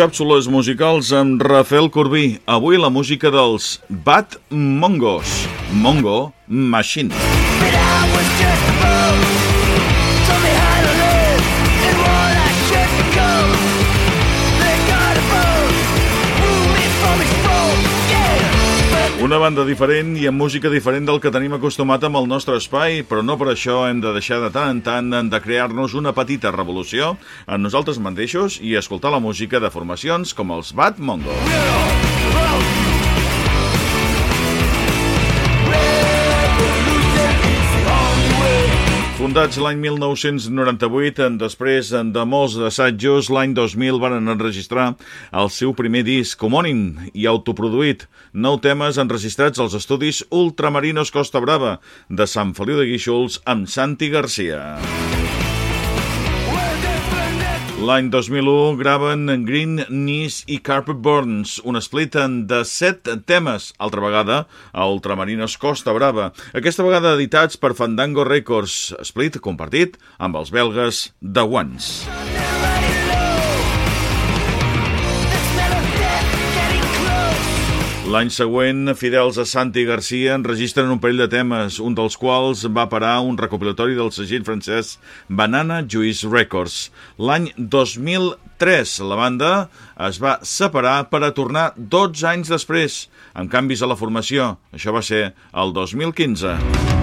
càpsules musicals amb Rafael Corbí. Avui la música dels Bad Mongos. Mongo Machine. Una banda diferent i amb música diferent del que tenim acostumat amb el nostre espai, però no per això hem de deixar de tant en tant de crear-nos una petita revolució en nosaltres mateixos i escoltar la música de formacions com els Bad Mongo. Fundats l'any 1998, en després de molts assajos, l'any 2000 van enregistrar el seu primer disc homònim i autoproduït. Nou temes enregistrats als estudis Ultramarinos Costa Brava de Sant Feliu de Guíxols amb Santi Garcia. L'any 2001 graven Green Knees i Carpet Burns, un split de set temes, altra vegada a Ultramarinos Costa Brava, aquesta vegada editats per Fandango Records, split compartit amb els belgues The Ones. L'any següent, fidels a Santi Garcia enregistren un parell de temes, un dels quals va parar un recopilatori del segell francès Banana Juice Records. L'any 2003, la banda es va separar per a tornar 12 anys després, amb canvis a la formació. Això va ser el 2015.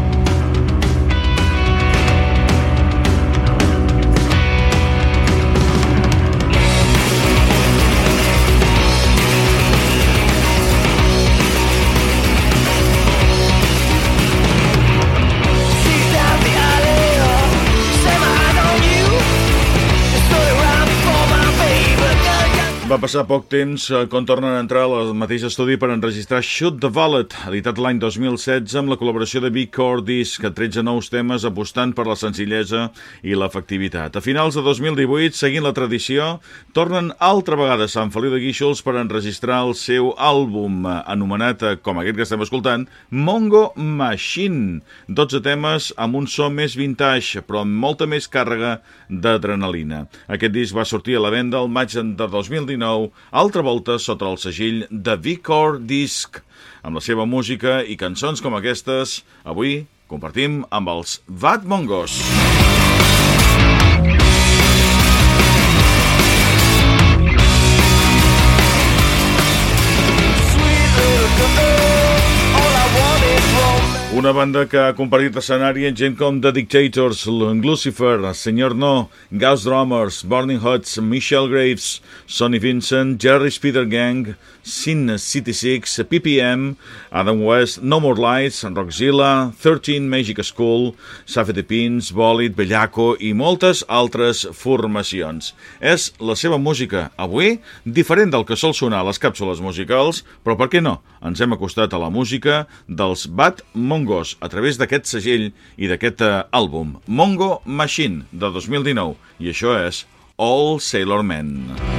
Va passar poc temps eh, quan tornen a entrar al mateix estudi per enregistrar Shoot the Wallet, editat l'any 2016 amb la col·laboració de Big Core Disc, 13 nous temes apostant per la senzillesa i l'efectivitat. A finals de 2018, seguint la tradició, tornen altra vegada a Sant Feliu de Guíxols per enregistrar el seu àlbum, eh, anomenat, eh, com aquest que estem escoltant, Mongo Machine. 12 temes amb un so més vintage, però amb molta més càrrega d'adrenalina. Aquest disc va sortir a la venda el maig de 2019, altra volta sota el segill de Vicor Disc. Amb la seva música i cançons com aquestes, avui compartim amb els Vat Mongos. sweet Una banda que ha compartit escenari amb gent com The Dictators, Lucifer, Senyor No, Ghost Drummers, Burning Huts, Michelle Graves, Sonny Vincent, Jerry Speeder Gang, Sin City Six, PPM, Adam West, No More Lights, Rockzilla, 13 Magic School, Safety Pins, Bolid, Bellaco i moltes altres formacions. És la seva música, avui, diferent del que sol sonar a les càpsules musicals, però per què no? Ens hem acostat a la música dels Bad Mongos a través d'aquest segell i d'aquest eh, àlbum, Mongo Machine, de 2019, i això és All Sailor Men.